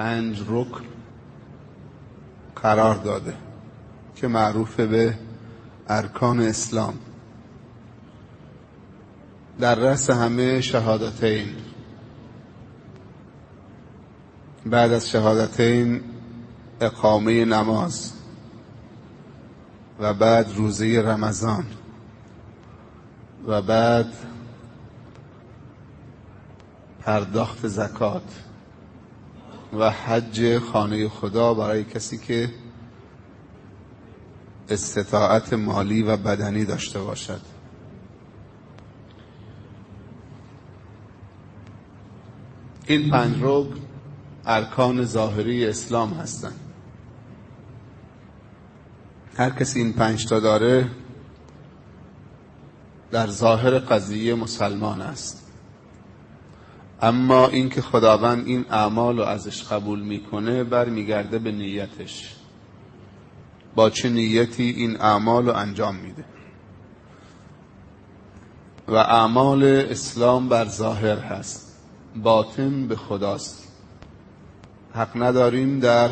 پنج رکن قرار داده که معروف به ارکان اسلام. در رأس همه شهادتین. بعد از شهادتین اقامه نماز و بعد روزه رمضان و بعد پرداخت زکات. و حج خانه خدا برای کسی که استطاعت مالی و بدنی داشته باشد. این پنج رکن ارکان ظاهری اسلام هستند. هر کسی این پنج تا داره در ظاهر قضیه مسلمان است. اما اینکه خداوند این اعمال رو ازش قبول می‌کنه برمیگرده به نیتش. با چه نیتی این اعمال رو انجام میده. و اعمال اسلام بر ظاهر هست باطن به خداست. حق نداریم در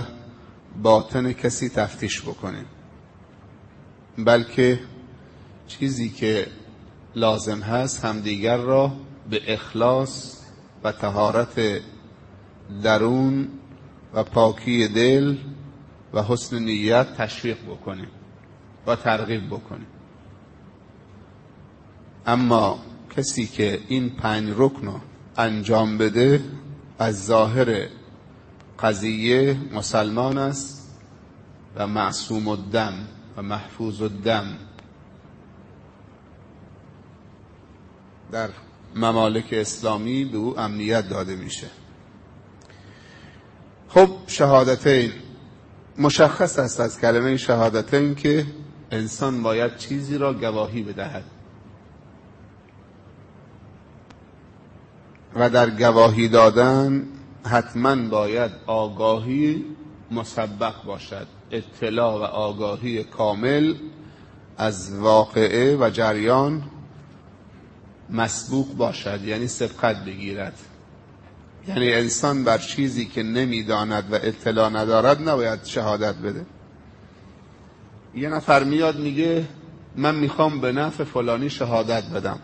باطن کسی تفتیش بکنیم بلکه چیزی که لازم هست همدیگر را به اخلاص و تهارت درون و پاکی دل و حسن نیت تشویق بکنیم و ترغیب بکنیم. اما کسی که این پنج رکن رو انجام بده از ظاهر قضیه مسلمان است و معصوم الدم و محفوظ الدم در ممالک اسلامی به او امنیت داده میشه. خب شهادتین. مشخص است از کلمه شهادتین که انسان باید چیزی را گواهی بدهد. و در گواهی دادن حتما باید آگاهی مسبق باشد. اطلاع و آگاهی کامل از واقعه و جریان مسبوق باشد یعنی سبقت بگیرد. یعنی انسان بر چیزی که نمی‌داند و اطلاع ندارد نباید شهادت بده. یه نفر میاد میگه من می‌خوام به نفع فلانی شهادت بدم.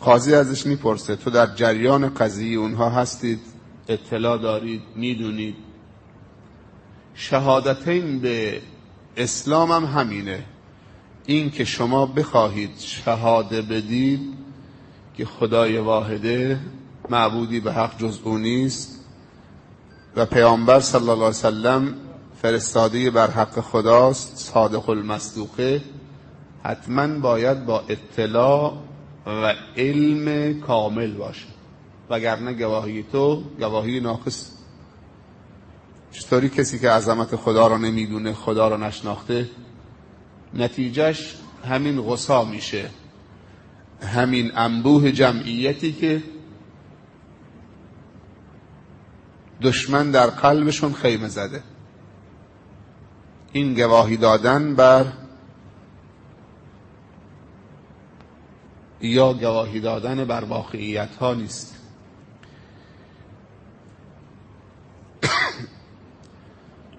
قاضی ازش می‌پرسه تو در جریان قضیه اونها هستید؟ اطلاع دارید؟ می‌دونید؟ شهادتین به اسلام هم همینه. این که شما بخواهید شهاده بدید که خدای واحده معبودی به حق جز او نیست و پیامبر صلی الله علیه وسلم فرستاده بر حق خداست صادق المصدوقه حتما باید با اطلاع و علم کامل باشه. وگرنه گواهی تو گواهی ناقص. چطوری کسی که عظمت خدا رو نمی‌دونه خدا رو نشناخته نتیجهش همین غصا میشه. همین انبوه جمعیتی که دشمن در قلبشون خیمه زده. این گواهی دادن بر یا گواهی دادن بر واقعیت ها نیست.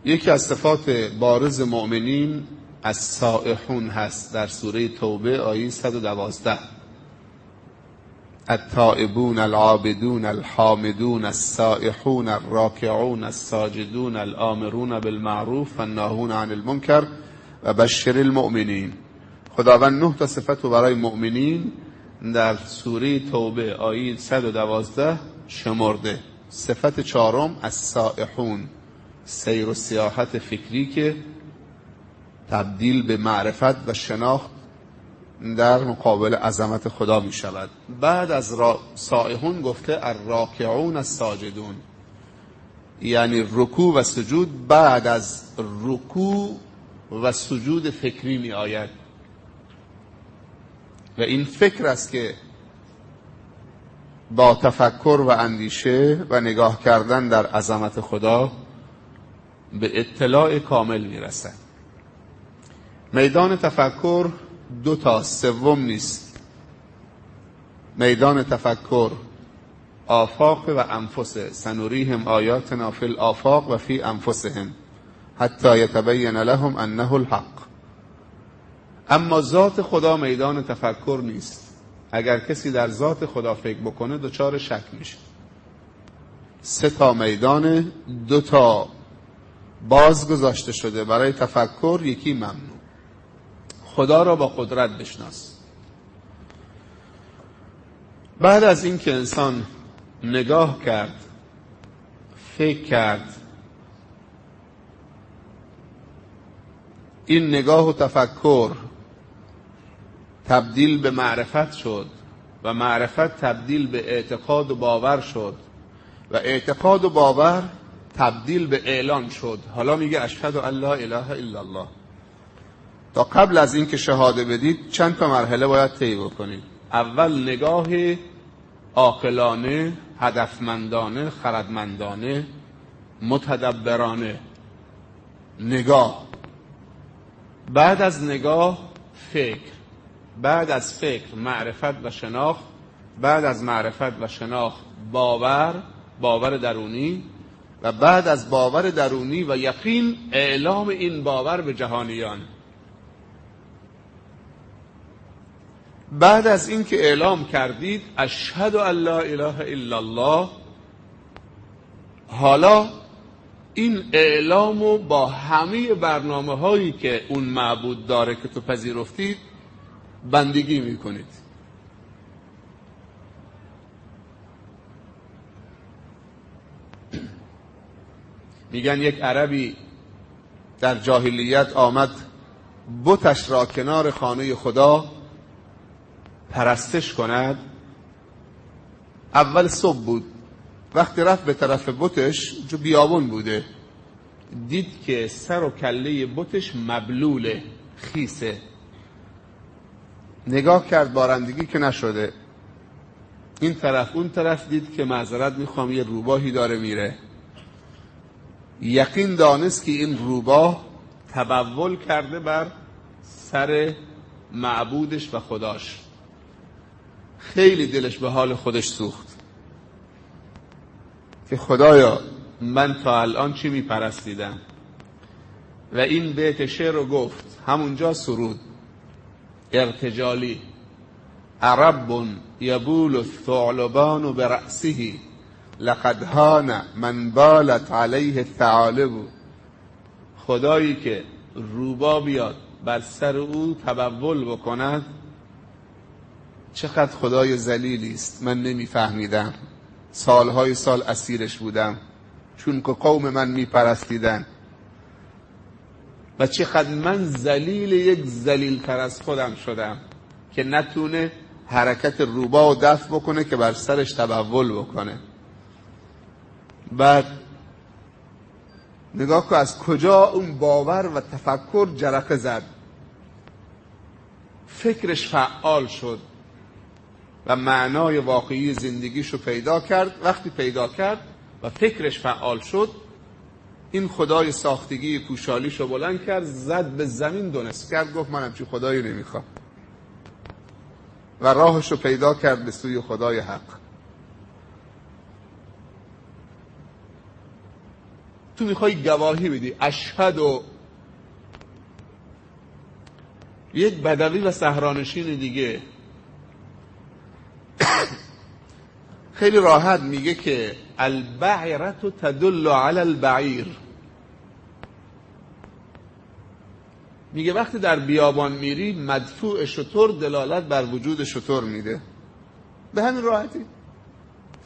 یکی از صفات بارز مؤمنین از سائحون هست در سوره توبه آیه 112 التائبون العابدون الحامدون السائحون الراکعون الساجدون الامرون بالمعروف والناهون عن المنکر و بشر المؤمنین. خداوند نه تا صفت رو برای مؤمنین در سوره توبه آیه 112 شمرده. صفت چهارم از سائحون سیر و سیاحت فکری که تبدیل به معرفت و شناخت در مقابل عظمت خدا می شود. بعد از را... سائحون گفته الراکعون الساجدون. یعنی رکوع و سجود بعد از رکوع و سجود فکری می آید. و این فکر است که با تفکر و اندیشه و نگاه کردن در عظمت خدا به اطلاع کامل می‌رسد میدان تفکر دو تا سوم نیست. میدان تفکر آفاق و انفس. سنوریهم آیاتنا فی الآفاق و فی انفسهم حتی یتبین لهم انه الحق. اما ذات خدا میدان تفکر نیست. اگر کسی در ذات خدا فکر بکنه دچار شک میشه. سه تا میدان دو تا باز گذاشته شده برای تفکر یکی ممنوع. خدا را با قدرت بشناس. بعد از اینکه انسان نگاه کرد فکر کرد این نگاه و تفکر تبدیل به معرفت شد و معرفت تبدیل به اعتقاد و باور شد و اعتقاد و باور تبدیل به اعلان شد. حالا میگه اشهد ان لا اله الا الله. تا قبل از اینکه شهاده بدید چند تا مرحله باید طی بکنید. اول نگاه عاقلانه هدفمندانه خردمندانه متدبرانه. نگاه. بعد از نگاه فکر. بعد از فکر معرفت و شناخت. بعد از معرفت و شناخت باور باور درونی. و بعد از باور درونی و یقین اعلام این باور به جهانیان. بعد از اینکه اعلام کردید اشهد ان لا اله الا الله. حالا این اعلامو با همه برنامه هایی که اون معبود داره که تو پذیرفتید بندگی می‌کنید. میگن یک عربی در جاهلیت آمد بتش را کنار خانه خدا. پرستش کند؟ اول صبح بود. وقتی رفت به طرف بتش جو بیابون بوده. دید که سر و کله بتش مبلوله خیسه نگاه کرد بارندگی که نشده. این طرف اون طرف دید که معذرت می‌خوام یه روباهی داره میره. یقین دانست که این روباه تبول کرده بر سر معبودش و خداش. خیلی دلش به حال خودش سوخت. که خدایا من تا الان چی میپرستیدم؟ و این بیت شعر رو گفت همونجا سرود. ارتجالی عرب یبول الثعلبان برأسه لقد هان من بالت علیه الثعالب. خدایی که روبا بیاد بر سر او تبول بکند چقدر خدای زلیلی است. من نمیفهمیدم. سالهای سال اسیرش بودم. چون که قوم من میپرستیدن. و چقدر من زلیل یک زلیل تر از خودم شدم که نتونه حرکت روبا و دفع بکنه که بر سرش تبول بکنه. بعد نگاه که از کجا اون باور و تفکر جرقه زد. فکرش فعال شد. و معنای واقعی زندگیش رو پیدا کرد. وقتی پیدا کرد و فکرش فعال شد این خدای ساختگی پوشالیش رو بلند کرد زد به زمین دونست. کرد گفت من همچی خدایی نمی‌خوام. و راهش رو پیدا کرد به سوی خدای حق. تو می‌خوای گواهی بدی. اشهد و یک بدوی و سهرانشین دیگه. خیلی راحت میگه که البعیرت تدل علی البعیر میگه وقتی در بیابان میری مدفوع شطور دلالت بر وجود شطور میده. به همین راحتی.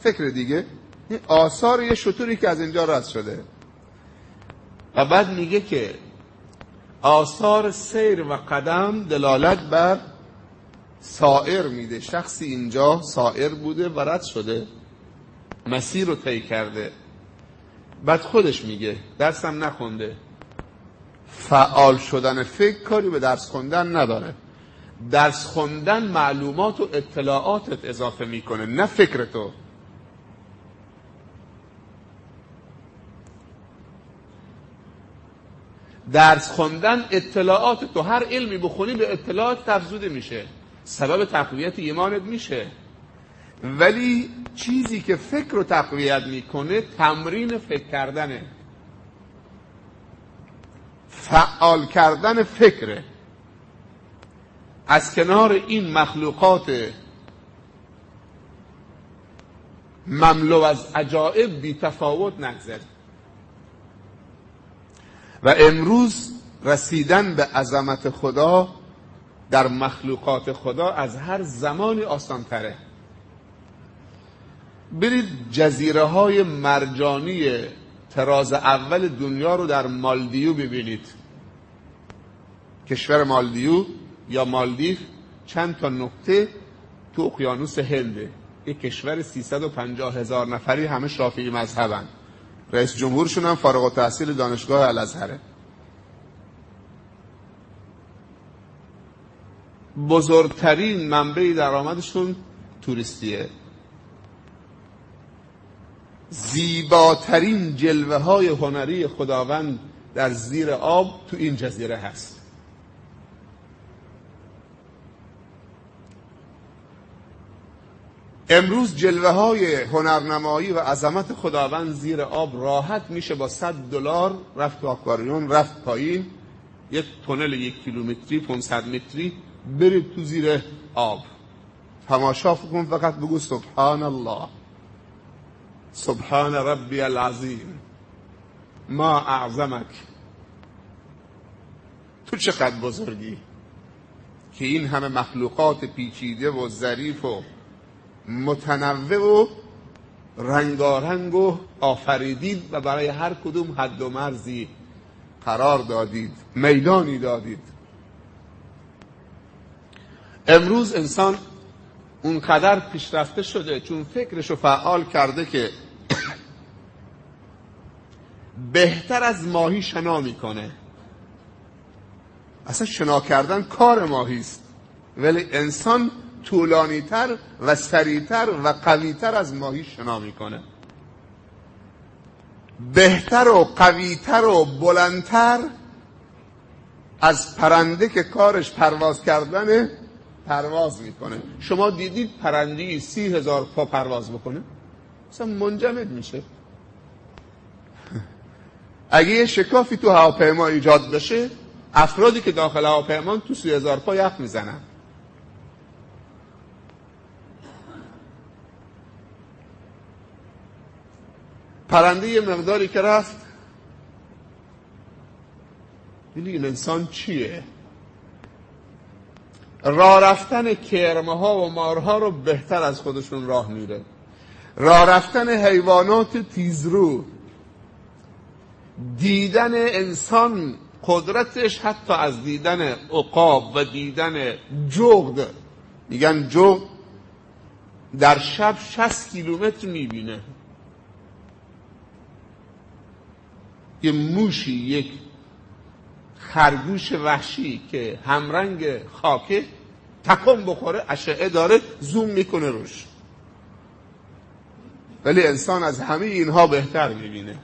فکر دیگه. آثار یه شطوری که از اینجا رد شده. و بعد میگه که آثار سیر و قدم دلالت بر سائر میده. شخصی اینجا سائر بوده و رد شده. مسیر رو طی کرده. بعد خودش میگه درسم نخونده. فعال شدن فکر کاری به درس خوندن نداره. درس خوندن معلومات و اطلاعاتت اضافه می‌کنه نه فکر تو. درس خوندن اطلاعات تو هر علمی بخونی به اطلاعات تفزوده میشه. سبب تقویت ایمانت میشه. ولی چیزی که فکر رو تقویت می‌کنه تمرین فکر کردنه. فعال کردن فکره. از کنار این مخلوقات مملو از عجائب بی تفاوت نگذریم و امروز رسیدن به عظمت خدا در مخلوقات خدا از هر زمانی آسان تره برید جزیره های مرجانی تراز اول دنیا رو در مالدیو ببینید. کشور مالدیو یا مالدیف چند تا نقطه تو اقیانوس هنده یک کشور 350 هزار نفری همه شافعی مذهبن. رئیس جمهورشون هم فارغ التحصیل دانشگاه الازهره بزرگترین منبع درآمدشون توریستیه. زیباترین جلوه های هنری خداوند در زیر آب تو این جزیره هست. امروز جلوه های هنرنمایی و عظمت خداوند زیر آب راحت میشه با 100 دلار رفت تو آکواریوم رفت پایین. یک تونل یک کیلومتری 500 متری برید تو زیر آب. تماشا کن فقط بگو سبحان الله سبحان ربی العظیم. ما اعظمک. تو چقدر بزرگی که این همه مخلوقات پیچیده و ظریف و متنوع و رنگارنگ و آفریدید و برای هر کدوم حد و مرزی قرار دادید میدانی دادید. امروز انسان اونقدر پیشرفته شده چون فکرشو فعال کرده که بهتر از ماهی شنا می‌کنه. اصلا شنا کردن کار ماهی است. ولی انسان طولانیتر و سریعتر و قویتر از ماهی شنا می‌کنه. بهتر و قویتر و بلندتر از پرنده که کارش پرواز کردنه پرواز می‌کنه. شما دیدید پرنده سی هزار پا پرواز بکنه؟ اصلا منجمد میشه. اگه یه شکافی تو هواپیما ایجاد بشه افرادی که داخل هواپیما تو سی هزار پا یخ می‌زنن. پرنده یه مقداری که رفت این انسان چیه؟ راه رفتن کرمه ها و مارها رو بهتر از خودشون راه میره راه رفتن حیوانات تیزرو دیدن انسان قدرتش حتی از دیدن عقاب و دیدن جغد. میگن جغد در شب 60 کیلومتر می‌بینه. یه موشی یک خرگوش وحشی که همرنگ خاکه تکم بخوره اشعه داره زوم می‌کنه روش. ولی انسان از همه اینها بهتر می‌بینه.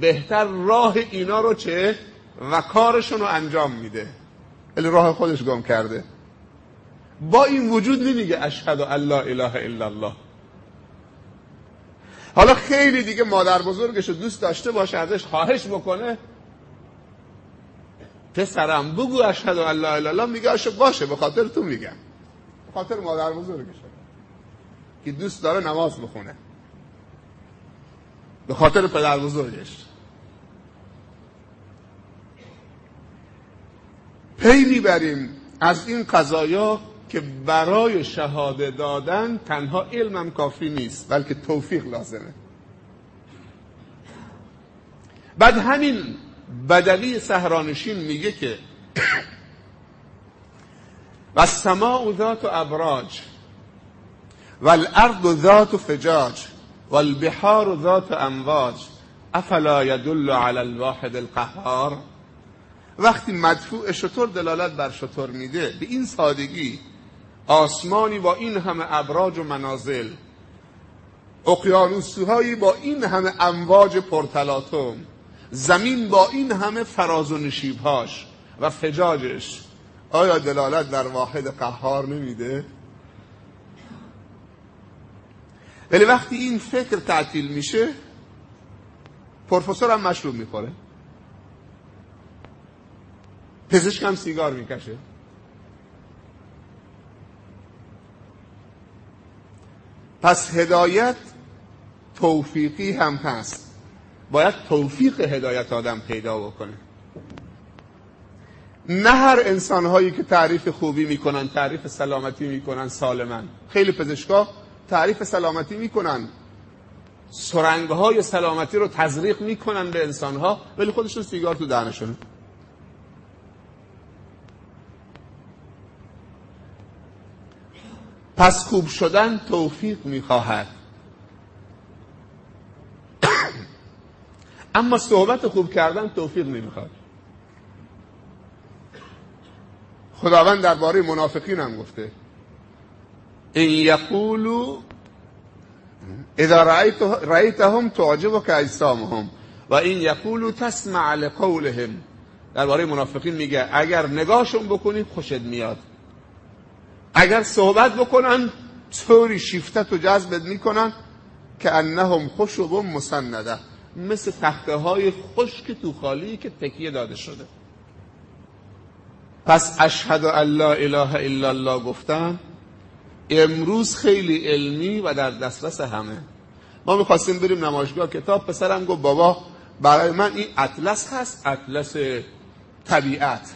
بهتر راه اینا رو چه؟ و کارشون رو انجام میده. ولی راه خودش گم کرده. با این وجود نمیگه اشهد الله اله الا الله. حالا خیلی دیگه مادر بزرگش رو دوست داشته باشه ازش خواهش بکنه. پسرم بگو اشهد الله الا الله میگه باشه به خاطر تو میگم. به خاطر مادر بزرگشه. که دوست داره نماز بخونه. به خاطر پدر بزرگش. پی می‌بریم از این قضایا که برای شهاده دادن تنها علمم کافی نیست بلکه توفیق لازمه. بعد همین بدوی سهرانشین میگه که و سماع ذات ابراج و الارض ذات فجاج و البحار ذات امواج افلا يدل على الواحد القهار؟ وقتی مدفوع شطور دلالت بر شطور میده به این سادگی آسمانی با این همه ابراج و منازل اقیانوسهایی با این همه امواج پرتلاتم زمین با این همه فراز و نشیبهاش و فجاجش آیا دلالت در واحد قهار نمیده؟ ولی وقتی این فکر تعطیل میشه پروفسور هم مشروب می‌خوره. پزشک هم سیگار می‌کشه. پس هدایت توفیقی هم هست. باید توفیق هدایت آدم پیدا بکنه. نه هر انسان هایی که تعریف خوبی می‌کنن تعریف سلامتی می‌کنن سالمن. خیلی پزشکا تعریف سلامتی می‌کنن. سرنگ های سلامتی رو تزریق می‌کنن به انسان ها ولی خودشون سیگار تو دهنشونه. پس خوب شدن توفیق می‌خواهد. اما صحبت خوب کردن توفیق نمی‌خواد. خداوند درباره منافقین هم گفته. این یقولو اذا رأیتهم تعجبك اجسامهم و این یقولو تسمع لقولهم. درباره منافقین میگه اگر نگاهشون بکنی خوشت میاد. اگر صحبت بکنن طوری شیفتت و جذبت می‌کنن که انهم خشب مسنده مثل تخته های خشک تو خالی که تکیه داده شده. پس اشهد ان لا اله الا الله گفتن امروز خیلی علمی و در دسترس همه. ما می‌خواستیم بریم نمایشگاه کتاب پسرم گفت بابا برای من این اطلس هست اطلس طبیعت.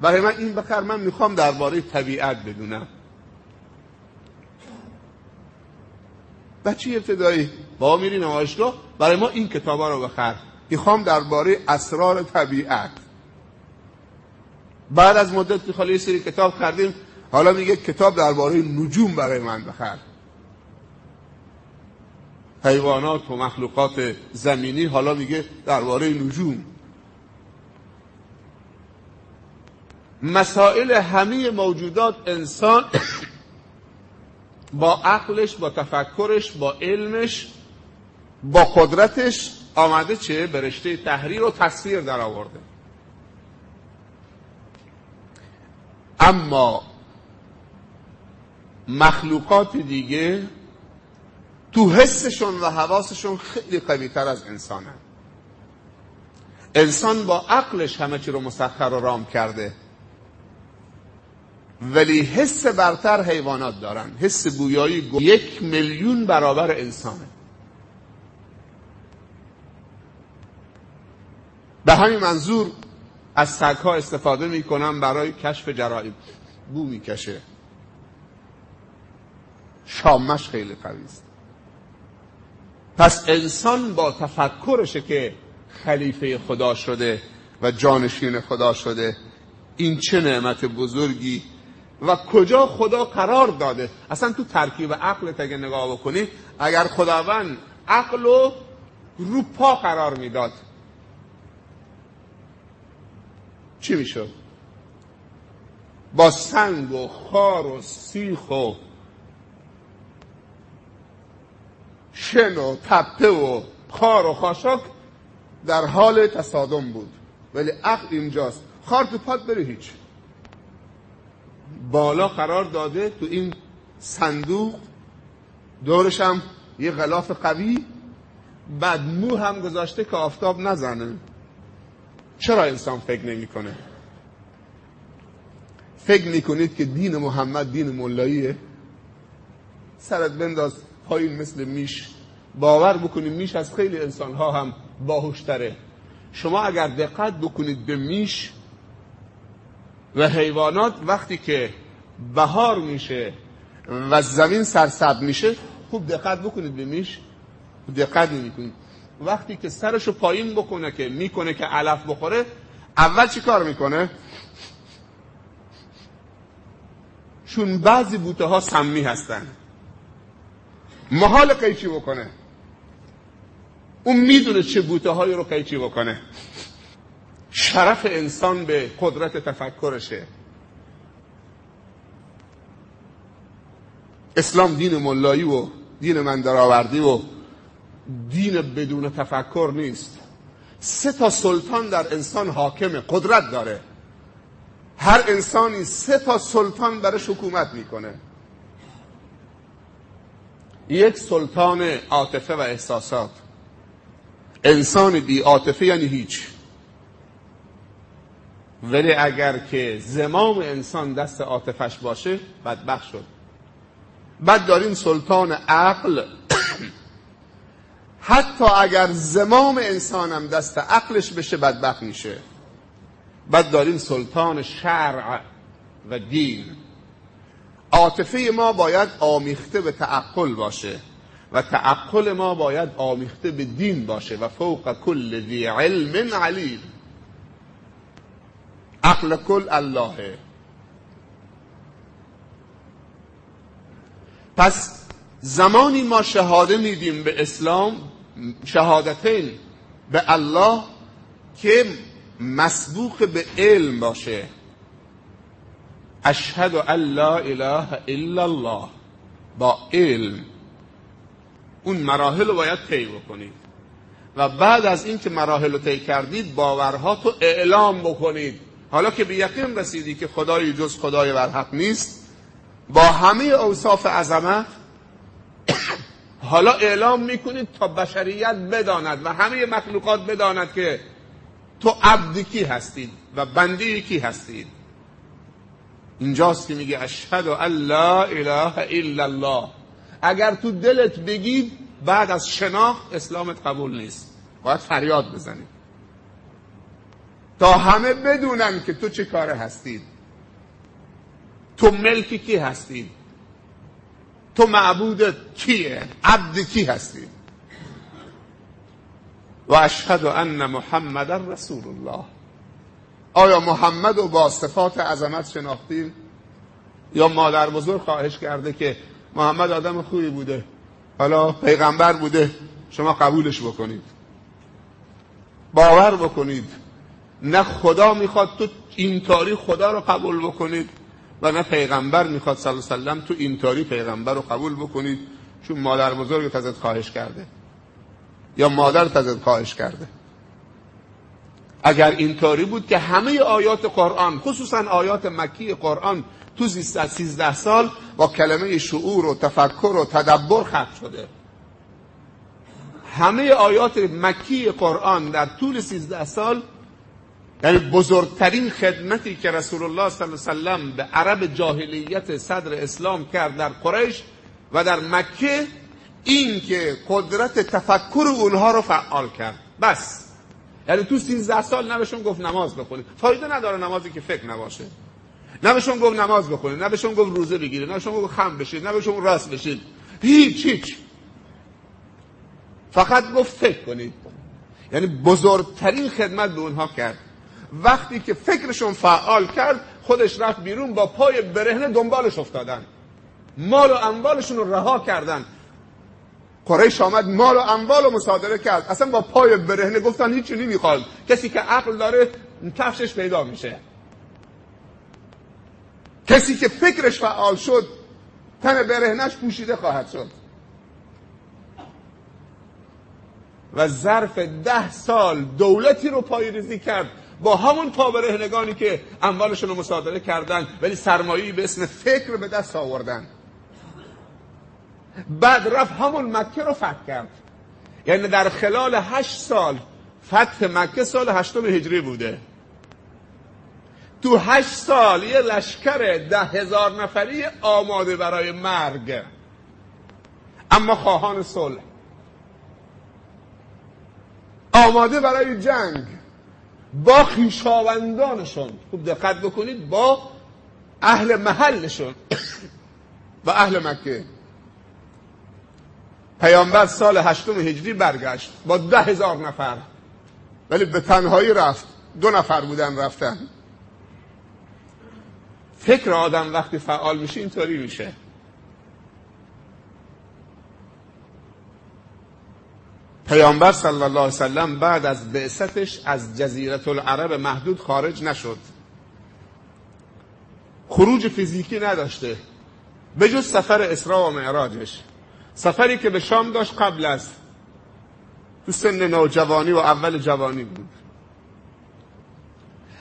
برای من این بخر من می‌خوام درباره طبیعت بدونم. بچه ابتدایی؟ با میری نمایشگاه؟ برای ما این کتابا رو بخر. می‌خوام درباره اسرار طبیعت. بعد از مدت خالی یه سری کتاب خریدیم حالا میگه کتاب درباره نجوم برای من بخر. حیوانات و مخلوقات زمینی حالا میگه درباره نجوم. مسائل همه موجودات انسان با عقلش با تفکرش با علمش با قدرتش آمده چه؟ به رشته تحریر و تصویر در آورده. اما مخلوقات دیگه تو حسشون و حواسشون خیلی قوی تر از انسانه. انسان با عقلش همه چی رو مسخر و رام کرده. ولی حس برتر حیوانات دارن. حس گویایی یک میلیون برابر انسانه. به همین منظور از سگها استفاده می‌کنن برای کشف جرائم. بو می‌کشه. شامش خیلی قوی است. پس انسان با تفکرشه که خلیفه خدا شده و جانشین خدا شده این چه نعمت بزرگی و کجا خدا قرار داده؟ اصلا تو ترکیب عقل اگه نگاه بکنی اگر خداوند عقل رو رو پا قرار می‌داد چی می‌شد؟ با سنگ و خار و سیخ و شن و تپه و خار و خاشاک در حال تصادم بود. ولی عقل اینجاست. خار تو پات بره هیچ. بالا قرار داده تو این صندوق. دورش هم یه غلاف قوی. بعد مو هم گذاشته که آفتاب نزنه. چرا انسان فکر نمی‌کنه؟ فکر می‌کنید که دین محمد دین ملاییه؟ سرت بنداز پایین مثل میش. باور بکنید میش از خیلی انسان ها هم باهوشتره. شما اگر دقت بکنید به میش و حیوانات وقتی که بهار میشه و زمین سرسبز میشه خوب دقت بکنید به میش. دقت نمی‌کنید. وقتی که سرشو پایین بکنه که می‌کنه که علف بخوره اول چی کار می‌کنه؟ چون بعضی بوته ها سمی هستن. محال قیچی بکنه. اون می‌دونه چه بوته هایی رو قیچی بکنه. شرف انسان به قدرت تفکرشه. اسلام دین ملایی و دین من درآوردی و دین بدون تفکر نیست. سه تا سلطان در انسان حاکم قدرت داره. هر انسانی سه تا سلطان برش حکومت می‌کنه. یک سلطان عاطفه و احساسات. انسان بی عاطفه یعنی هیچ. ولی اگر که زمام انسان دست عاطفش باشه بدبخت شد. بعد داریم سلطان عقل. حتی اگر زمام انسانم دست عقلش بشه بدبخت میشه. بعد داریم سلطان شرع و دین. عاطفه ما باید آمیخته به تعقل باشه و تعقل ما باید آمیخته به دین باشه و فوق کل ذی علم علیم. عقل کل اللهه. پس زمانی ما شهاده میدیم به اسلام شهادتین به الله که مسبوق به علم باشه. اشهد ان لا اله الا الله. با علم. اون مراحل رو باید طی بکنید. و بعد از اینکه مراحل رو طی کردید باورها تو اعلام بکنید. حالا که به یقین رسیدی که خدایی جز خدای برحق نیست با همه اوصاف عظمت حالا اعلام می‌کنید تا بشریت بداند و همه مخلوقات بداند که تو عبد کی هستید و بنده کی هستید. اینجاست که میگه اشهد ان لا اله الا الله. اگر تو دلت بگید بعد از شناخت اسلامت قبول نیست. باید فریاد بزنید تا همه بدونن که تو چه کاره هستید. تو ملکی کی هستید. تو معبود کیه؟ عبد کی هستید و اشهد ان محمد رسول الله. آیا محمد رو با صفات عظمت شناختیم یا مادر بزرگ خواهش کرده که محمد آدم خوبی بوده حالا پیغمبر بوده شما قبولش بکنید. باور بکنید. نه خدا می‌خواد تو اینطوری خدا رو قبول بکنید. و نه پیغمبر می‌خواد صلی الله علیه وسلم تو اینطوری پیغمبر رو قبول بکنید چون مادر بزرگ ازت خواهش کرده. یا مادر ازت خواهش کرده. اگر اینطوری بود که همه آیات قرآن خصوصا آیات مکی قرآن تو 13 سال با کلمه شعور و تفکر و تدبر ختم شده. همه آیات مکی قرآن در طول 13 سال یعنی بزرگترین خدمتی که رسول الله صلی الله علیه وسلم به عرب جاهلیت صدر اسلام کرد در قریش و در مکه این که قدرت تفکر اونها رو فعال کرد. بس. یعنی تو 13 سال نه گفت نماز بخونید. فایده نداره نمازی که فکر نباشه. نه بهشون گفت نماز بخونید. نه بهشون گفت روزه بگیرید. نه بهشون گفت خم بشید. نه بهشون راست بشید. هیچ هیچ. فقط گفت فکر کنید. یعنی بزرگترین خدمت به اونها کرد. وقتی که فکرشون فعال کرد خودش رفت بیرون با پای برهنه دنبالش افتادن. مال و اموالشون رها کردن. قریش آمد مال و اموال رو مصادره کرد. اصلا با پای برهنه گفتن هیچی نمی‌خواد. کسی که عقل داره کفشش پیدا میشه. کسی که فکرش فعال شد تن برهنش پوشیده خواهد شد. و ظرف ده سال دولتی رو پایریزی کرد. با همون پابرهنگانی که اموالشون رو مصادره کردن ولی سرمایه‌ای به اسم فکر به دست آوردن. بعد رفت همون مکه رو فتح کرد. یعنی در خلال هشت سال فتح مکه سال هشتم هجری بوده. تو هشت سال یه لشکر ده هزار نفری آماده برای مرگ. اما خواهان صلح. آماده برای جنگ. با خیشاوندانشون خوب دقت بکنید با اهل محلشون و اهل مکه. پیامبر سال هشتم هجری برگشت با ده هزار نفر ولی به تنهایی رفت دو نفر بودن رفتن. فکر آدم وقتی فعال میشه اینطوری میشه. پیامبر صلی الله علیه وسلم بعد از بعثتش از جزیره العرب محدود خارج نشد. خروج فیزیکی نداشته. به جز سفر اسراء و معراجش. سفری که به شام داشت قبل از. تو سن نوجوانی و اول جوانی بود.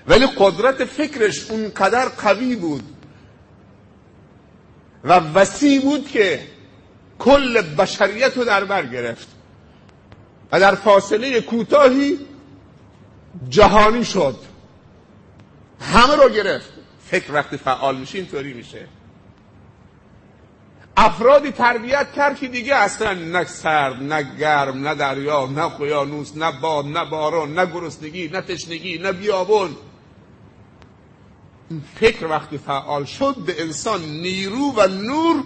ولی قدرت فکرش اونقدر قوی بود. و وسیع بود که کل بشریت رو در بر گرفت. و در فاصله کوتاهی جهانی شد. همه رو گرفت. فکر وقتی فعال میشه اینطوری میشه. افرادی تربیت کرد که دیگه اصلا نه سرد نه گرم نه دریا نه قیانوس نه باد نه باران نه گرسنگی نه تشنگی نه بیابون. این فکر وقتی فعال شد به انسان نیرو و نور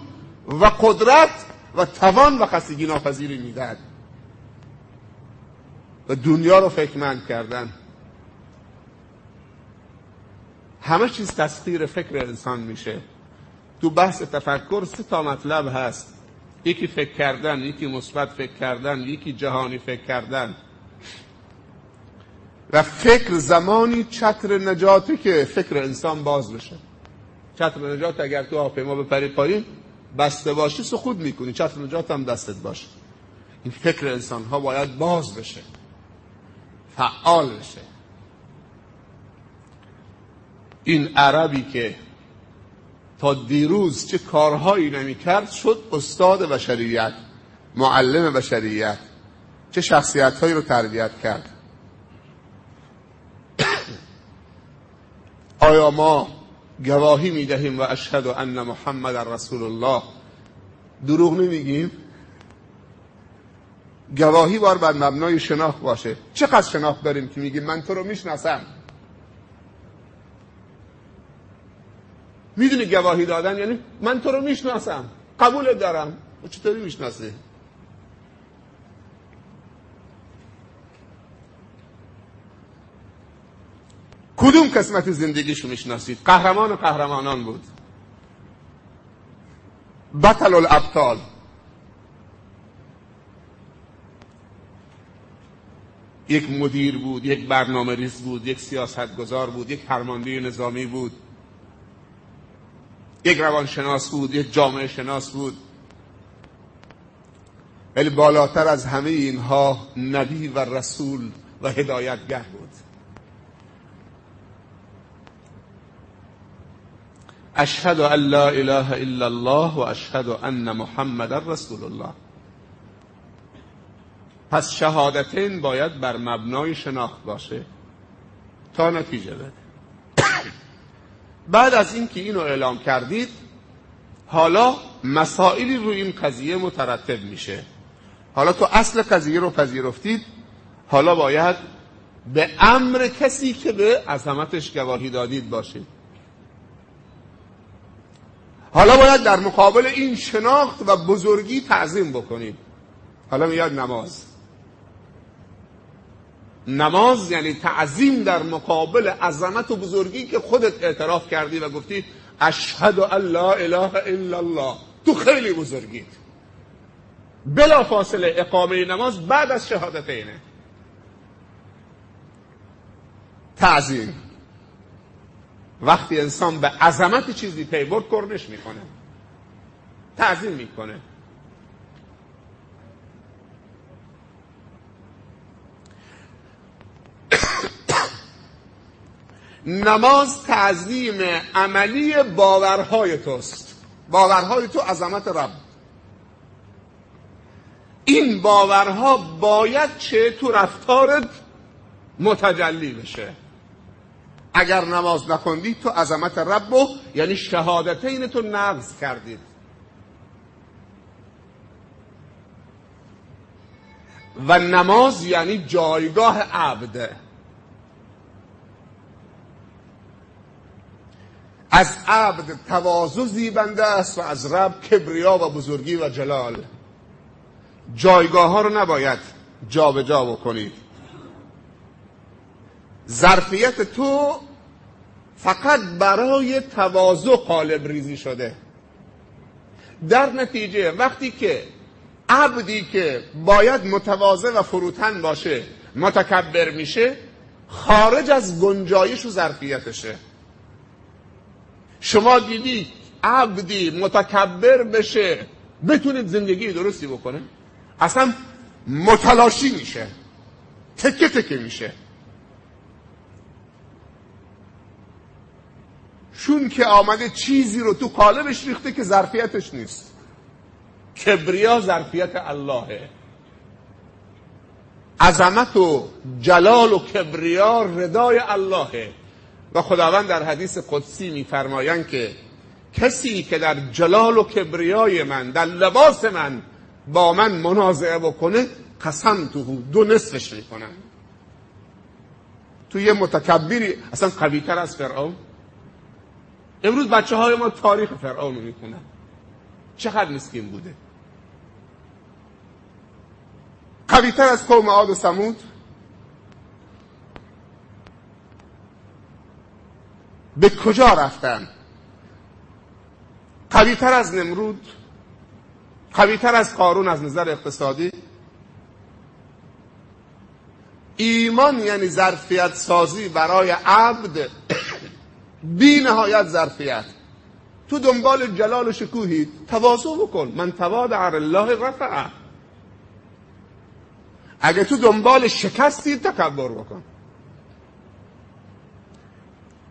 و قدرت و توان و خستگی ناپذیری می‌داد و دنیا رو فکرمند کردن. همه چیز تسخیر فکر انسان میشه. تو بحث تفکر سه تا مطلب هست. یکی فکر کردن یکی مثبت فکر کردن یکی جهانی فکر کردن. و فکر زمانی چتر نجاتی که فکر انسان باز بشه. چتر نجات اگر تو هواپیما بپری پایین بسته باشی سخود می‌کنی. چتر نجات هم دستت باشه. این فکر انسان ها باید باز بشه. فعال بشه این عربی که تا دیروز چه کارهایی نمی کرد شد استاد بشریت معلم بشریت چه شخصیت هایی رو تربیت کرد. آیا ما گواهی می دهیم و اشهد ان محمد رسول الله؟ دروغ نمیگیم؟ گواهی بار بر مبنای شناخت باشه. چقدر شناخت داریم که میگیم من تو رو می‌شناسم؟ می‌دونی گواهی دادن یعنی من تو رو می‌شناسم. قبول دارم. و چطوری می‌شناسه کدوم قسمت زندگیشو می‌شناسید؟ قهرمان و قهرمانان بود. بطل الابطال. یک مدیر بود یک برنامه ریز بود یک سیاست گذار بود یک فرمانده نظامی بود یک روانشناس بود یک جامعه شناس بود. ولی بالاتر از همه اینها نبی و رسول و هدایتگر بود. اشهد ان لا اله الا الله و اشهد ان محمد رسول الله. پس شهادتین باید بر مبنای شناخت باشه. تا نتیجه بده. بعد از اینکه اینو اعلام کردید حالا مسائلی روی این قضیه مترتب میشه. حالا تو اصل قضیه رو پذیرفتید حالا باید به امر کسی که به عظمتش گواهی دادید باشید. حالا باید در مقابل این شناخت و بزرگی تعظیم بکنید. حالا میاد نماز. نماز یعنی تعظیم در مقابل عظمت و بزرگی که خودت اعتراف کردی و گفتی اشهد ان لا اله الا الله. تو خیلی بزرگید بلا فاصله اقامه نماز بعد از شهادتینه. تعظیم. وقتی انسان به عظمت چیزی پیبرد کرنش می‌کنه. تعظیم می‌کنه. نماز تعظیم عملی باورهای توست. باورهای تو عظمت رب. این باورها باید چه تو رفتارت متجلی بشه. اگر نماز نخوندی تو عظمت رب و یعنی شهادتین تو نقض کردید. و نماز یعنی جایگاه عبد. از عبد تواضع زیبنده است و از رب کبریا و بزرگی و جلال. جایگاه ها رو نباید جابجا جا بکنید. ظرفیت تو فقط برای تواضع قالب ریزی شده. در نتیجه وقتی که عبدی که باید متواضع و فروتن باشه متکبر میشه خارج از گنجایش و ظرفیتشه. شما دیدی عبدی متکبر بشه بتونید زندگی درستی بکنه؟ اصلا متلاشی میشه تکه تکه میشه. چون که آمده چیزی رو تو قالبش ریخته که ظرفیتش نیست. کبریا ظرفیت اللهه. عظمت و جلال و کبریا ردای اللهه. و خداوند در حدیث قدسی میفرمایند که کسی که در جلال و کبریای من در لباس من با من منازعه بکنه قسم تو دو نصفش می‌کنم تو یه متکبری اصلا قوی تر از فرعون. امروز بچه های ما تاریخ فرعون رو می‌کنن چقدر مسکین بوده؟ قوی تر از قوم عاد و سمود به کجا رفتن؟ قوی تر از نمرود؟ قوی تر از قارون از نظر اقتصادی؟ ایمان یعنی ظرفیت سازی برای عبد بی نهایت ظرفیت. تو دنبال جلال و شکوهی تواضع بکن. من تواضع الله رفع اگه تو دنبال شکستی تکبر بکن.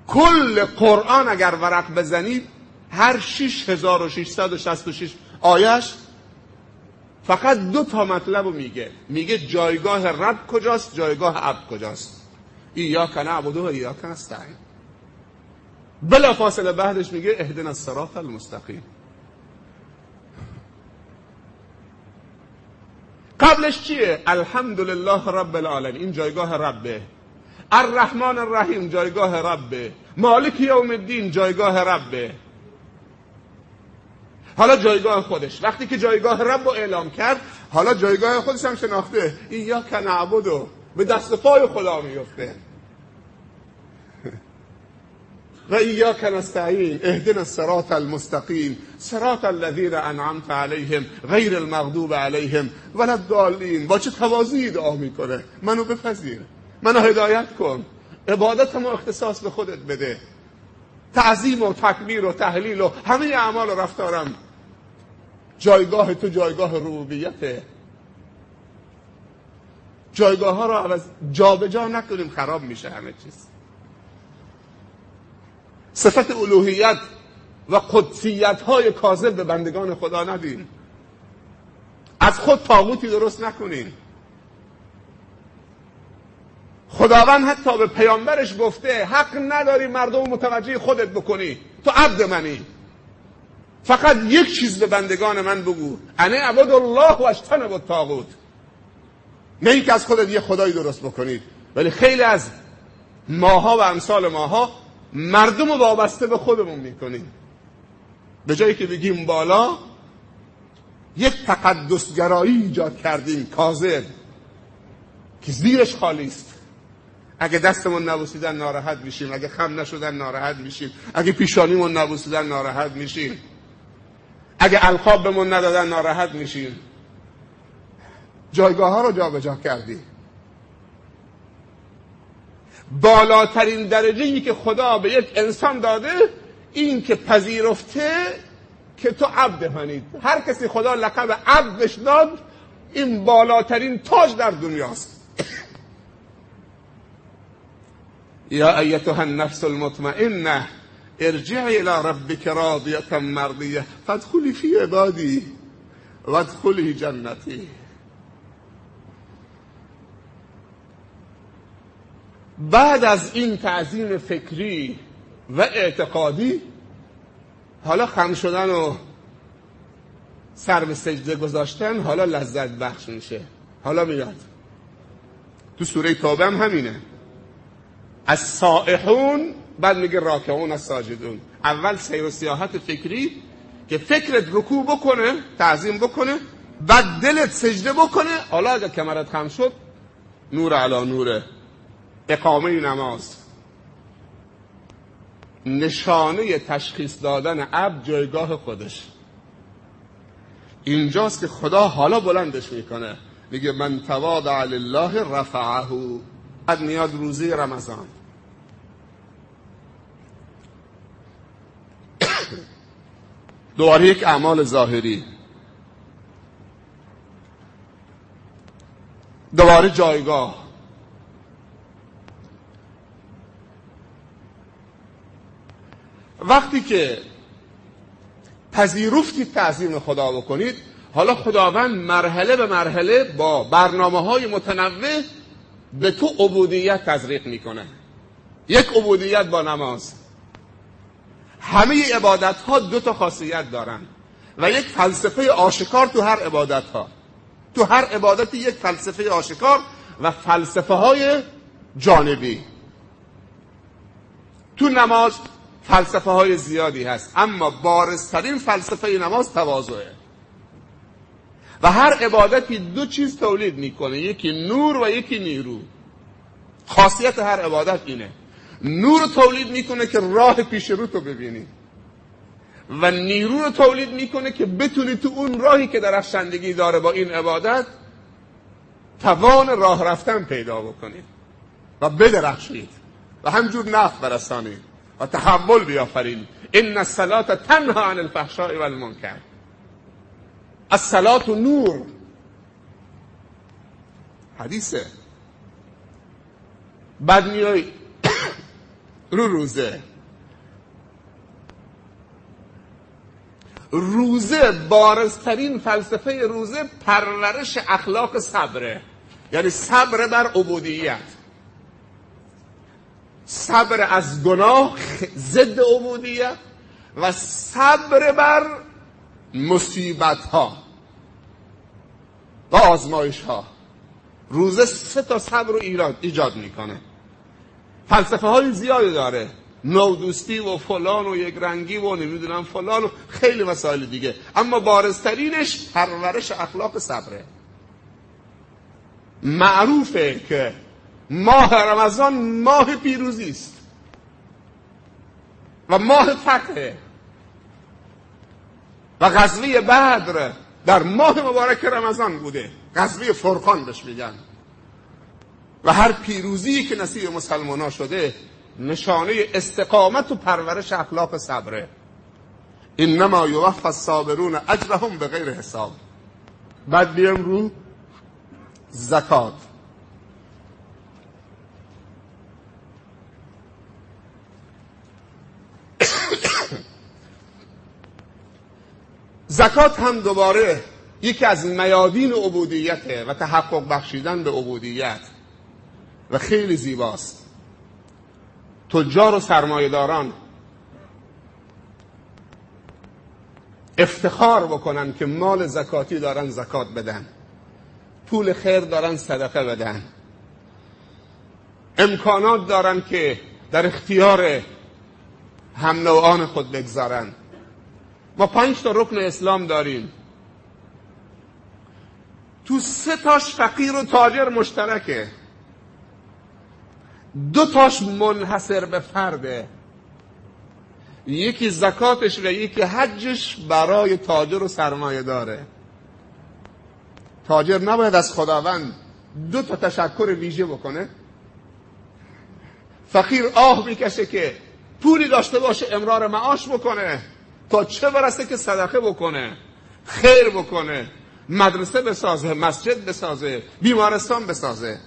کل قرآن اگر ورق بزنید هر 6666 آیش فقط دو تا مطلب رو میگه. میگه جایگاه رب کجاست جایگاه عبد کجاست. یا کنه عبدو و یا کنه استعین بلا فاصله بعدش میگه اهدنا الصراط المستقیم. قبلش چیه؟ الحمدلله رب العالمین. این جایگاه ربه. الرحمن الرحیم جایگاه ربه. مالک یوم الدین جایگاه ربه. حالا جایگاه خودش. وقتی که جایگاه رب رو اعلام کرد حالا جایگاه خودش هم شناخته. این یا کنعبدو به دست پای خدا میفته و ایاک نستعین اهدنا الصراط المستقیم صراط الذين انعمت عليهم غیر المغضوب عليهم ولا الضالین با چه تواضعی دعا می‌کنه؟ منو بپذیر منو هدایت کن. عبادتمو اختصاص به خودت بده. تعظیم و تکبیر و تحلیل و همه اعمال و رفتارم. جایگاه تو جایگاه ربوبیته. جایگاه ها رو عوض جابجا جا نکنیم خراب میشه همه چیز. صفت الوهیت و قدسیت های کاذب به بندگان خدا ندیم از خود تاغوتی درست نکنین. خداوند حتی به پیامبرش گفته حق نداری مردم متوجه خودت بکنی. تو عبد منی. فقط یک چیز به بندگان من بگو. انا عبد الله و اشتنب الطاغوت. نه اینکه از خودت یه خدایی درست بکنید. ولی خیلی از ماها و امثال ماها مردم رو وابسته به خودمون می‌کنیم. به جایی که بگیم بالا یک تقدسگرایی ایجاد کردیم کاذب که زیرش خالی است. اگه دستمون نبوسیدن ناراحت میشیم اگه خم نشدن ناراحت میشیم اگه پیشانیمون نبوسیدن ناراحت میشیم اگه القاب بهمون ندادن ناراحت میشیم. جایگاه ها رو جابجا جا کردی بالاترین درجه ای که خدا به یک انسان داده این که پذیرفته که تو عبد منید هر کسی خدا لقب عبدش داد این بالاترین تاج در دنیاست. یا ایتها النفس المطمئنه ارجعی الى ربك راضیه مرضیه فادخلی فی عبادی وادخلی جنتی. بعد از این تعظیم فکری و اعتقادی حالا خم شدن و سر به سجده گذاشتن حالا لذت بخش میشه. حالا میاد. تو سوره توبه هم همینه. از سائحون بعد میگه راکعون از ساجدون اول سیر و سیاحت فکری که فکرت رکوع بکنه تعظیم بکنه بعد دلت سجده بکنه. حالا اگه کمرت خم شد نور علا نوره. اقامه نماز. نشانه تشخیص دادن عبد جایگاه خودش. اینجاست که خدا حالا بلندش می‌کنه. میگه من تواضع لله رفعه. بعد میاد روزی رمضان. دوباره یک اعمال ظاهری. دوباره جایگاه. وقتی که پذیرفتید تعظیم خدا بکنید حالا خداوند مرحله به مرحله با برنامه های متنوع به تو عبودیت تزریق می‌کنه. یک عبودیت با نماز. همه عبادت ها دو تا خاصیت دارن و یک فلسفه آشکار تو هر عبادت ها تو هر عبادتی یک فلسفه آشکار و فلسفه های جانبی. تو نماز فلسفه های زیادی هست. اما بارزترین فلسفه نماز تواضعه. و هر عبادتی دو چیز تولید می‌کنه. یکی نور و یکی نیرو. خاصیت هر عبادت اینه. نور تولید می‌کنه که راه پیش رو تو ببینی. و نیرو رو تولید می‌کنه که بتونی تو اون راهی که درخشندگی داره با این عبادت توان راه رفتن پیدا بکنید و بدرخشید. و همجور نفت برسانید و تحول بیافرید این الصلاه تنها عن الفحشاء والمنکر. الصلاه نور. حدیثه. بعد میای رو روزه. روزه بارزترین فلسفه روزه پرورش اخلاق صبره. یعنی صبر بر عبودیت. صبر از گناه ضد عبودیت و صبر بر مصیبت ها و آزمایش ها روزه سه تا صبر رو ایجاد می‌کنه. فلسفه های زیادی داره. نودوستی و فلان و یک رنگی و نمی‌دونم فلان و خیلی مسائل دیگه. اما بارزترینش پرورش اخلاق صبره. معروفه که ماه رمضان ماه پیروزی است. و ماه فتحه و غزوه بدر در ماه مبارک رمضان بوده. غزوه فرقان بهش میگن. و هر پیروزی که نصیب مسلمان شده نشانه استقامت و پرورش اخلاق صبره. انما یوفى الصابرون اجرهم به غیر حساب. بعد بیام رو زکات. زکات هم دوباره یکی از میادین عبودیته و تحقق بخشیدن به عبودیت و خیلی زیباست. تجار و سرمایهداران افتخار بکنن که مال زکاتی دارن زکات بدن. پول خیر دارن صدقه بدن. امکانات دارن که در اختیار هم نوعان خود بگذارن ما پنج تا رکن اسلام داریم. تو سه تاش فقیر و تاجر مشترکه. دو تاش منحصر به فرده. یکی زکاتش و یکی حجش برای تاجر و سرمایه داره. تاجر نباید از خداوند دو تا تشکر ویژه بکنه. فقیر آه می‌کشه که پولی داشته باشه امرار معاش بکنه. تا چه برسه که صدقه بکنه خیر بکنه مدرسه بسازه مسجد بسازه بیمارستان بسازه.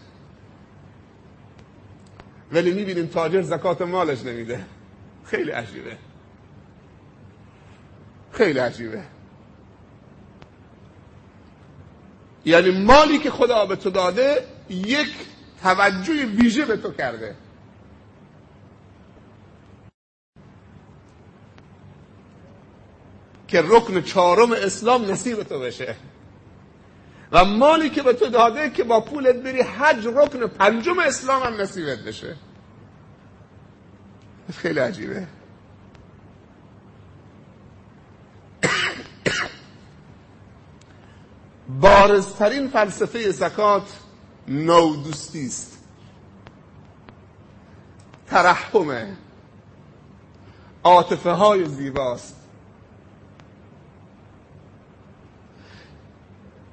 ولی می‌بینیم تاجر زکات مالش نمیده. خیلی عجیبه. خیلی عجیبه. یعنی مالی که خدا به تو داده یک توجه ویژه به تو کرده. که رکن چهارم اسلام نصیب تو بشه. و مالی که به تو داده که با پولت بری حج رکن پنجم اسلام هم نصیبت بشه. خیلی عجیبه. بارزترین فلسفه زکات نودوستی است. ترحمه. عاطفه های زیباست.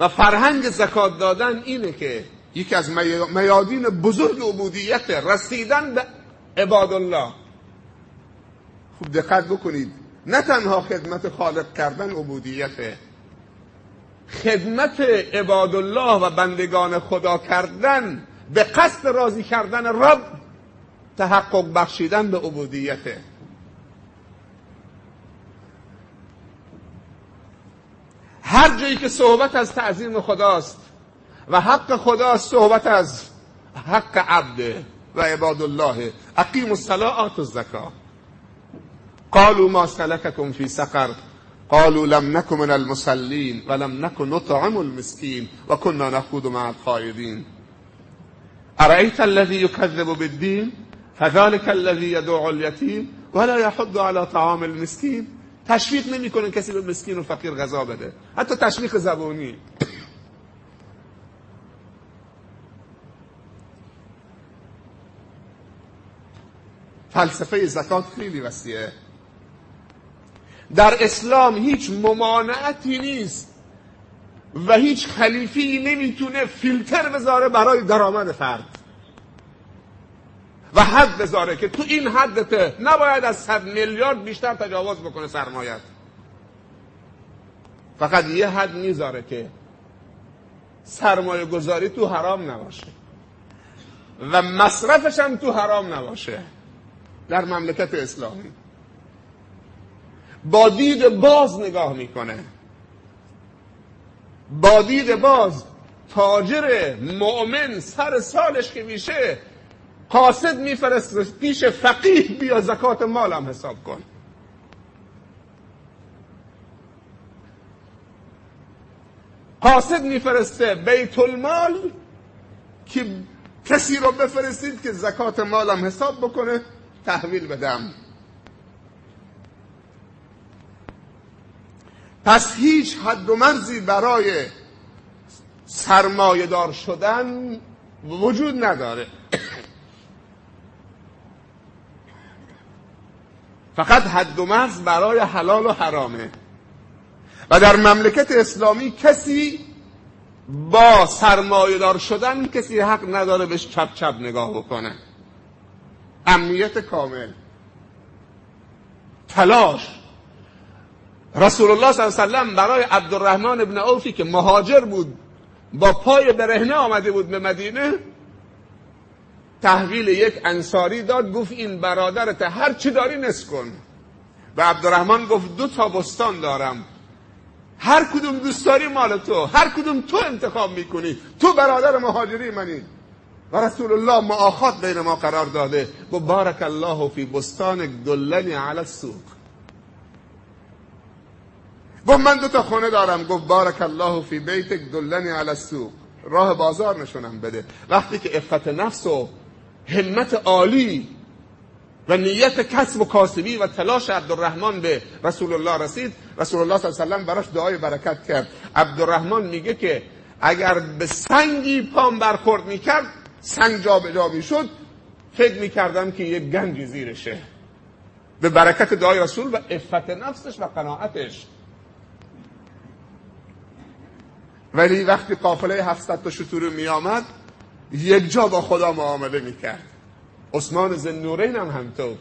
و فرهنگ زکات دادن اینه که یکی از میادین بزرگ عبودیت رسیدن به عباد الله خوب دقت بکنید. نه تنها خدمت خالق کردن عبودیته خدمت عباد الله و بندگان خدا کردن به قصد راضی کردن رب تحقق بخشیدن به عبودیته هر جایی که صحبت از تعظیم خداست و حق خدا صحبت از حق عبده و عباد الله. اقیم الصلاة آت الزکا. قالوا ما سلككم في سقر. قالوا لم نكن من المصلين ولم نكن نطعم المسكين وكنا نخوض مع الخائضين. أرأيت الذي يكذب بالدين؟ فذلك الذي يدعو اليتيم ولا يحض على طعام المسكين. تشویق نمی‌کنه کسی به مسکین و فقیر غذا بده. حتی تشویق زبونی فلسفه زکات خیلی وسیعه. در اسلام هیچ ممانعتی نیست و هیچ خلیفی نمی‌تونه فیلتر بذاره برای درآمد فرد. و حد بذاره که تو این حدته نباید از صد میلیارد بیشتر تجاوز بکنه سرمایت. فقط یه حد می‌ذاره که سرمایه گذاری تو حرام نباشه و مصرفش هم تو حرام نباشه در مملکت اسلامی. با دید باز نگاه می‌کنه. با دید باز تاجر مؤمن سر سالش که میشه قاصد میفرست پیش فقیه بیا زکات مالم حساب کن. قاصد میفرسته بیت المال که کسی رو بفرستید که زکات مالم حساب بکنه تحویل بدم. پس هیچ حد و مرزی برای سرمایه دار شدن وجود نداره. فقط حد و مرز برای حلال و حرامه. و در مملکت اسلامی کسی با سرمایه دار شدن کسی حق نداره بهش چپ چپ نگاه بکنه. امنیت کامل. تلاش. رسول الله صلی الله علیه وسلم برای عبدالرحمن ابن عوفی که مهاجر بود با پای برهنه آمده بود به مدینه تحویل یک انصاری داد گفت این برادرت هر چی داری نس کن. و عبدالرحمن گفت دو تا بستان دارم. هر کدوم دوست داری مال تو هر کدوم تو انتخاب می‌کنی. تو برادر مهاجری منی. و رسول الله معاخات بین ما قرار داده. گفت بارک الله فی بستان دلنی علی السوق. گفت من دو تا خونه دارم. گفت بارک الله فی بیتک دلنی علی السوق. راه بازار نشونم بده. وقتی که افت نفس و همت عالی و نیت کسب و کاسبی و تلاش عبدالرحمن به رسول الله رسید. رسول الله صلی الله علیه و براش دعای برکت کرد. عبدالرحمن میگه که اگر به سنگی پام برخورد می‌کرد سنگ جا به جا می‌شد. فکر می‌کردم که یک گنجی زیرشه به برکت دعای رسول و افت نفسش و قناعتش. ولی وقتی قافله 700 تا شطور می آمد یک جا با خدا معامله می‌کرد. عثمان زنورین هم همطور.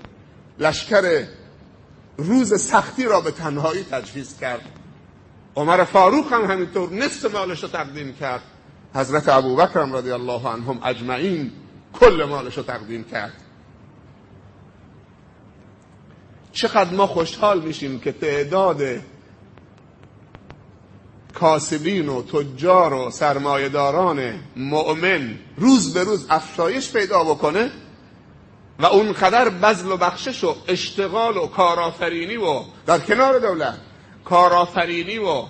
لشکر روز سختی را به تنهایی تجهیز کرد. عمر فاروق هم همینطور نصف مالش رو تقدیم کرد. حضرت ابوبکر رضی الله عنهم اجمعین کل مالش رو تقدیم کرد. چقدر ما خوشحال میشیم که تعداد کاسبین و تجار و سرمایهداران مؤمن روز به روز افشایش پیدا بکنه و اونقدر بذل و بخشش و اشتغال و کارآفرینی و در کنار دولت کارآفرینی و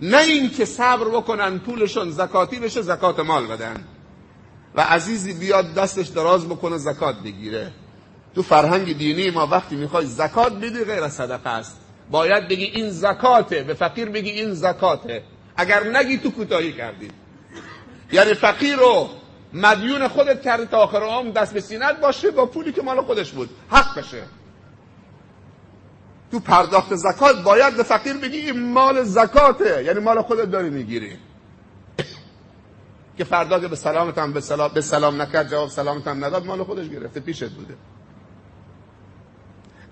نه این که صبر بکنن پولشون زکاتی بشه زکات مال بدن. و عزیزی بیاد دستش دراز بکنه زکات بگیره. تو فرهنگ دینی ما وقتی می‌خوای زکات بدی غیر صدقه است. باید بگی این زکاته به فقیر بگی این زکاته. اگر نگی تو کوتاهی کردی. یعنی فقیر رو مدیون خودت کرده تا آخر عمر دست به سینت باشه با پولی که مال خودش بود. حق بشه. تو پرداخت زکات باید به فقیر بگی این مال زکاته. یعنی مال خودت داری می‌گیری. که فردا که به سلامت به سلام, به سلام نکرد جواب سلامت هم نداد مال خودش گرفته پیشت بوده.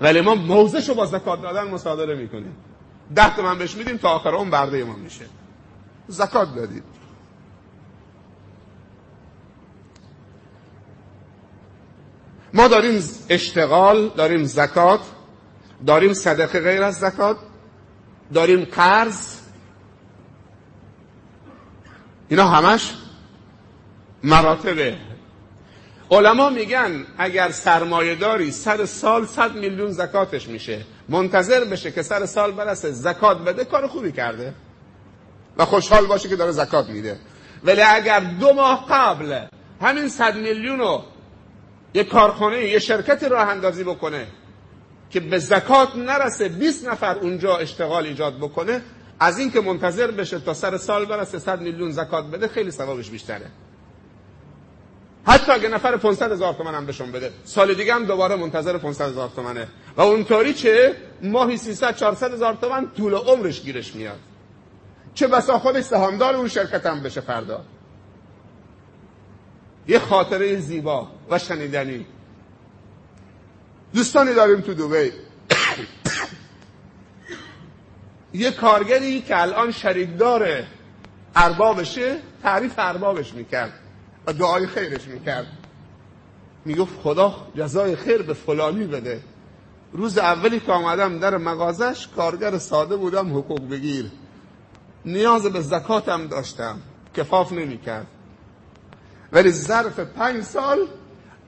ولی ما موزش رو با زکات دادن مصادره می‌کنیم. ده تومن بهش میدیم تا آخر اون برده ما میشه. زکات دادید. ما داریم اشتغال داریم زکات داریم صدقه غیر از زکات داریم قرض. اینا همش مراتبه علما میگن اگر سرمایه داری سر سال صد میلیون زکاتش میشه. منتظر بشه که سر سال برسه زکات بده کار خوبی کرده. و خوشحال باشه که داره زکات میده. ولی اگر دو ماه قبل همین صد میلیون رو یه کارخانه یه شرکتی راه اندازی بکنه که به زکات نرسه 20 نفر اونجا اشتغال ایجاد بکنه از این که منتظر بشه تا سر سال برسه 100 میلیون زکات بده خیلی ثوابش بیشتره. حتی اگه نفر 500 هزار تومن هم بهشون بده سال دیگه هم دوباره منتظر 500 هزار تومنه. و اونطوری چه؟ ماهی 300 400 هزار تومن طول عمرش گیرش میاد. چه بسا خودش سهامدار اون شرکت هم بشه فردا. یه خاطره زیبا و شنیدنی. دوستانی داریم تو دوبی یه کارگری که الان شریکدار اربابشه تعریف اربابش می‌کرد. و دعای خیرش می‌کرد. می‌گفت خدا جزای خیر به فلانی بده. روز اولی که آمدم در مغازش کارگر ساده بودم حقوق بگیر. نیاز به زکاتم داشتم. کفاف نمی‌کرد. ولی ظرف پنج سال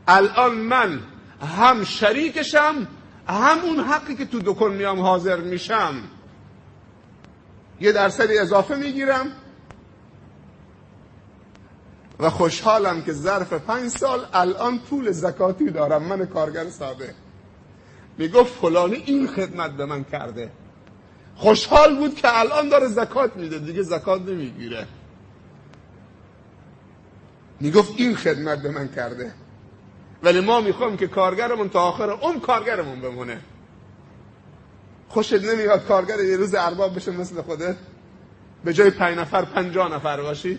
الان من هم شریکشم هم اون حقی که تو دکن میام حاضر میشم. یه درصدی اضافه می‌گیرم. و خوشحالم که ظرف پنج سال الان پول زکاتی دارم. من کارگر ساده می‌گفت فلانی این خدمت به من کرده. خوشحال بود که الان داره زکات میده. دیگه زکات نمی‌گیره. می‌گفت این خدمت به من کرده. ولی ما می‌خوام که کارگرمون تا آخر اون کارگرمون بمونه. خوشت نمیاد کارگر یه روز ارباب بشه مثل خوده به جای پنج نفر پنجاه نفر باشی؟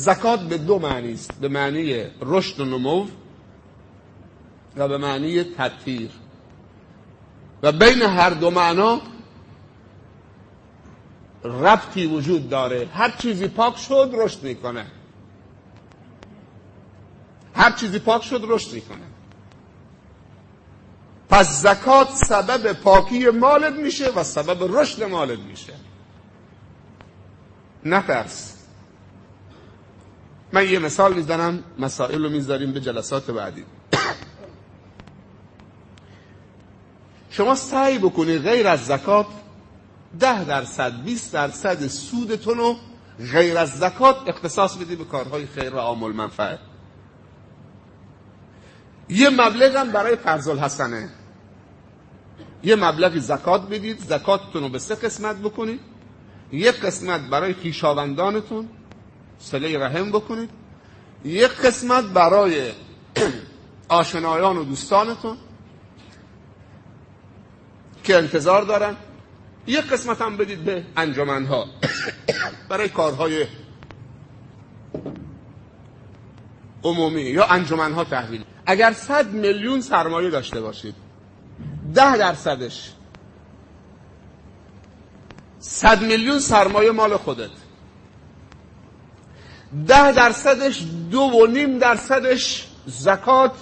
زکات به دو معنی است. به معنی رشد و نمو و به معنی تطهیر. و بین هر دو معنا ربطی وجود داره. هر چیزی پاک شد رشد می‌کنه. هر چیزی پاک شد رشد می‌کنه. پس زکات سبب پاکی مالت میشه و سبب رشد مالت میشه. نترس. من یه مثال می‌زنم مسائل رو می‌ذاریم به جلسات بعدی. شما سعی بکنید غیر از زکات ده درصد 20 درصد سودتون رو غیر از زکات اختصاص بدید به کارهای خیر و عامل منفعه. یه مبلغ هم برای فرض الحسنه یه مبلغی زکات بدید زکاتتون رو به سه قسمت بکنید. یک قسمت برای خیشاوندانتون سله رحم بکنید. یک قسمت برای آشنایان و دوستانتون که انتظار دارن. یک قسمت هم بدید به انجمنها. برای کارهای عمومی یا انجمنها تحویل. اگر صد میلیون سرمایه داشته باشید ده درصدش صد میلیون سرمایه مال خودت. ده درصدش دو و نیم درصدش زکات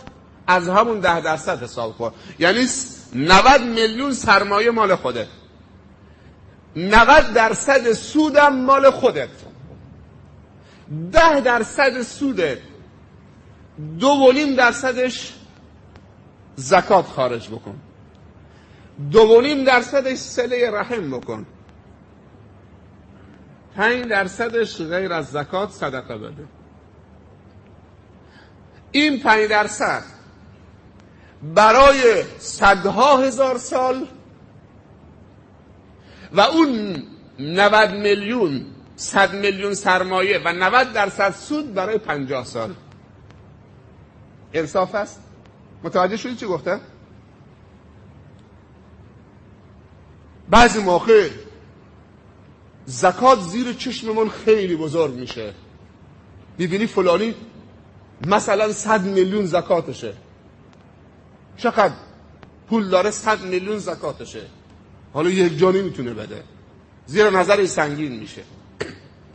از همون ده درصد حساب کن. یعنی 90 میلیون سرمایه مال خودت. 90 درصد سودم مال خودت. ده درصد سودت. دو و نیم درصدش زکات خارج بکن. دو و نیم درصدش سله رحم بکن. پنج درصدش غیر از زکات صدقه بده این پنج درصد برای صدها هزار سال و اون 90 میلیون صد میلیون سرمایه و 90 درصد سود برای 50 سال. انصاف است؟ متوجه شدی چی گفته بعضی موقع زکات زیر چشممون خیلی بزرگ میشه. ببینی فلانی مثلا صد میلیون زکاتشه. چقدر پول داره صد میلیون زکاتشه. حالا یک جانی می‌تونه بده. زیر نظر سنگین میشه.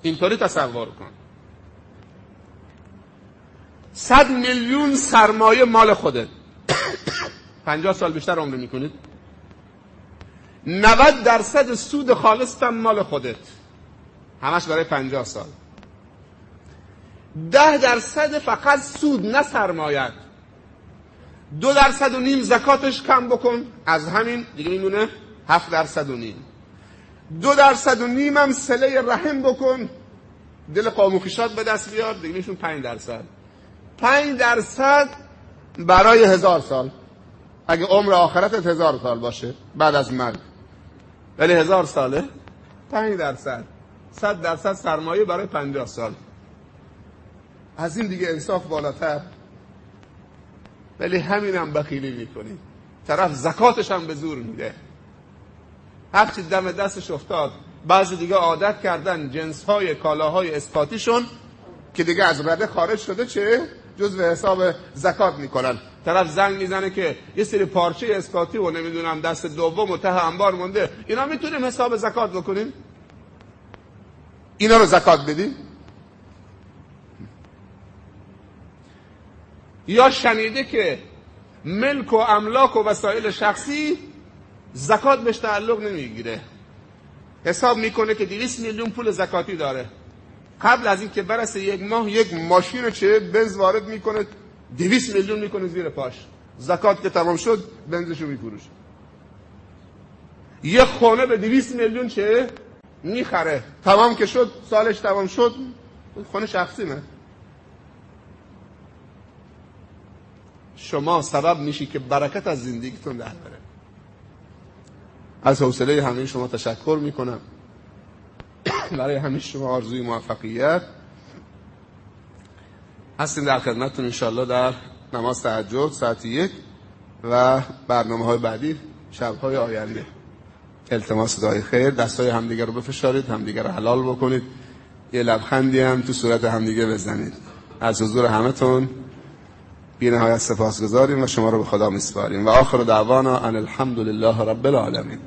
اینطوری تصور کن. صد میلیون سرمایه مال خودت. پنجاه سال بیشتر عمر می‌کنید؟ 90 درصد سود خالص هم مال خودت. همش برای پنجاه سال. ده درصد فقط سود نه سرمایت. دو درصد و نیم زکاتش کم بکن. از همین دیگه میمونه هفت درصد و نیم. دو درصد و نیم هم سله رحم بکن. دل قوم به دست بیار دیگه میشون پنج درصد. پنج درصد برای هزار سال. اگه عمر آخرتت هزار سال باشه بعد از مرگ. ولی هزار ساله؟ پنج درصد. صد درصد سرمایه برای پنجاه سال. از این دیگه انصاف بالاتر. ولی همین هم بخیلی می‌کنی. طرف زکاتش هم به زور میده. هرچی دم دستش افتاد بعضی دیگه عادت کردن جنس های کالاهای اسقاطیشون که دیگه از رده خارج شده چه؟ جز به حساب زکات می‌کنن. طرف زنگ می‌زنه که یه سری پارچه اسقاطی و نمی‌دونم دست دوم و ته انبار مونده. اینا می‌تونیم حساب زکات بکنیم؟ اینا رو زکات بدیم؟ یا شنیده که ملک و املاک و وسایل شخصی زکات بهش تعلق نمی‌گیره. حساب می‌کنه که 200 میلیون پول زکاتی داره. قبل از اینکه برسه یک ماه یک ماشین چه بنز وارد می‌کنه. 200 میلیون می‌کنه زیر پاش. زکات که تمام شد بنزشو میفروشه یه خونه به 200 میلیون چه؟ می‌خره. تمام که شد سالش تمام شد خونه شخصی نه. شما سبب میشی که برکت از زندگیتون در بره. از حوصله همه شما تشکر می‌کنم. برای همه شما آرزوی موفقیت. هستیم در خدمتتون انشالله در نماز تهجد ساعت یک و برنامه های بعدی شب های آینده. التماس دعای خیر دست های همدیگه رو بفشارید همدیگه رو حلال بکنید. یه لبخندی هم تو صورت همدیگه بزنید. از حضور همتون بی نهایت سپاس گذاریم و شما رو به خدا میسپاریم. و آخر دعوانا ان الحمد لله رب العالمین.